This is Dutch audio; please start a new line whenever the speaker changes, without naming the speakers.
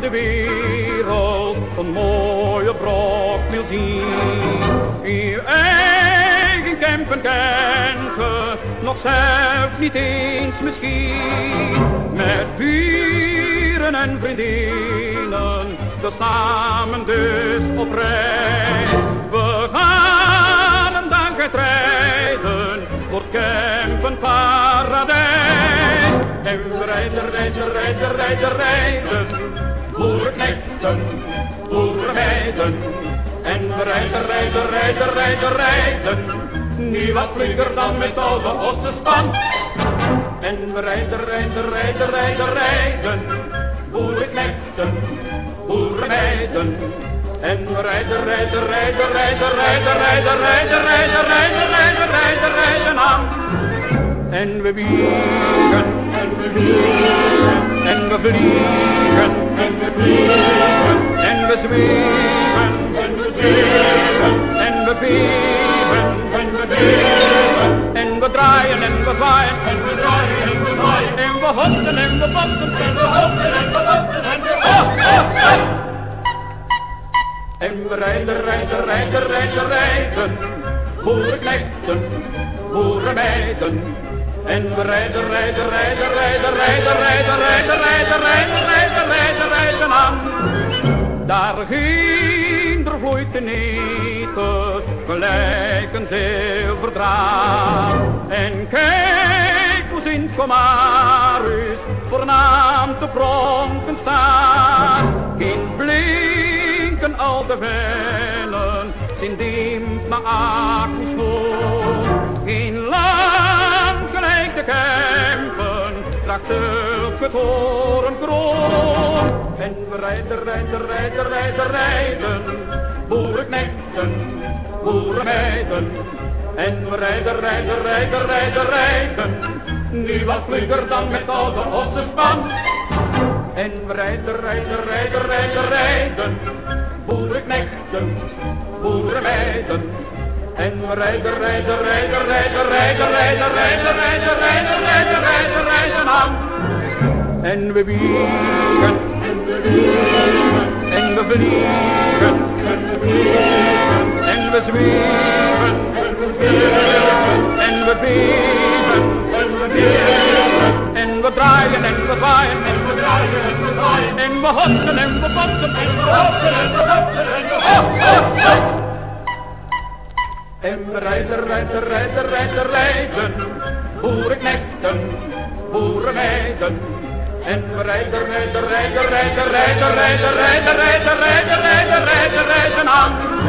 de wereld een mooie brok wil zien. Je eigen Kempen kent nog zelf niet eens misschien. Met buren en vriendinnen, we samen dus op reis. We gaan een dag rijden door Kempen paradijs. En we rijden, rijden, rijden, rijden, rijden, En we rijden, rijden, rijden, rijden, rijden, niet wat vlugger dan met oude ossenspan. En we rijden, rijden, rijden, rijden, rijden, boerenknechten, boerenmeiden. En we rijden, rijden, rijden, rijden, rijden, rijden, rijden, rijden, rijden, rijden, rijden, rijden aan. En we wiegen, en we wiegen, en we vliegen, en we vliegen, en we zweven, en we beven, en we en we draaien en we zwaaien, en we draaien en we zwaaien, en we hossen en we bossen, en we hossen en we bossen, en we ho. En we rijden, rijden, rijden, rijden, rijden, boerenknechten, boerenmeiden. En we rijden, rijden, rijden, rijden, rijden, rijden, rijden, rijden, rijden, rijden, rijden, rijden aan. Daar ginder vloeit de neten, gelijk een zilverdraad. En kijk hoe Sint Comarus voornaam te pronken staat. In blinken al de vellen, zijn dimpt naar Akenskool. In lang gelijk de Kempen, draagt zulke torenkroon. En we rijden, rijden, rijden, rijden, rijden, boerenknechten, boerenmeiden. En we rijden, rijden, rijden, rijden, rijden, nu wat vlugger dan met oude ossenspan. En we rijden, rijden, rijden, rijden, rijden, boerenknechten, boerenmeiden. En we rijden, rijden, rijden, rijden, rijden, rijden, rijden, rijden, rijden, rijden, rijden, rijden aan. En we wiegen, en we wiegen, en we vliegen, en we vliegen, en we zweven en we beven en we beven en we beven en we draaien en we waaien en we draaien en we waaien en we hopsen en we botsen en we hopsen en we botsen en we hop hop hop en we rijden, rijden, rijden, rijden, rijden, boerenknechten, boerenmeiden. En we rijden, rijden, rijden, rijden, rijden, rijden, rijden, rijden, rijden, rijden, rijden, rijden aan.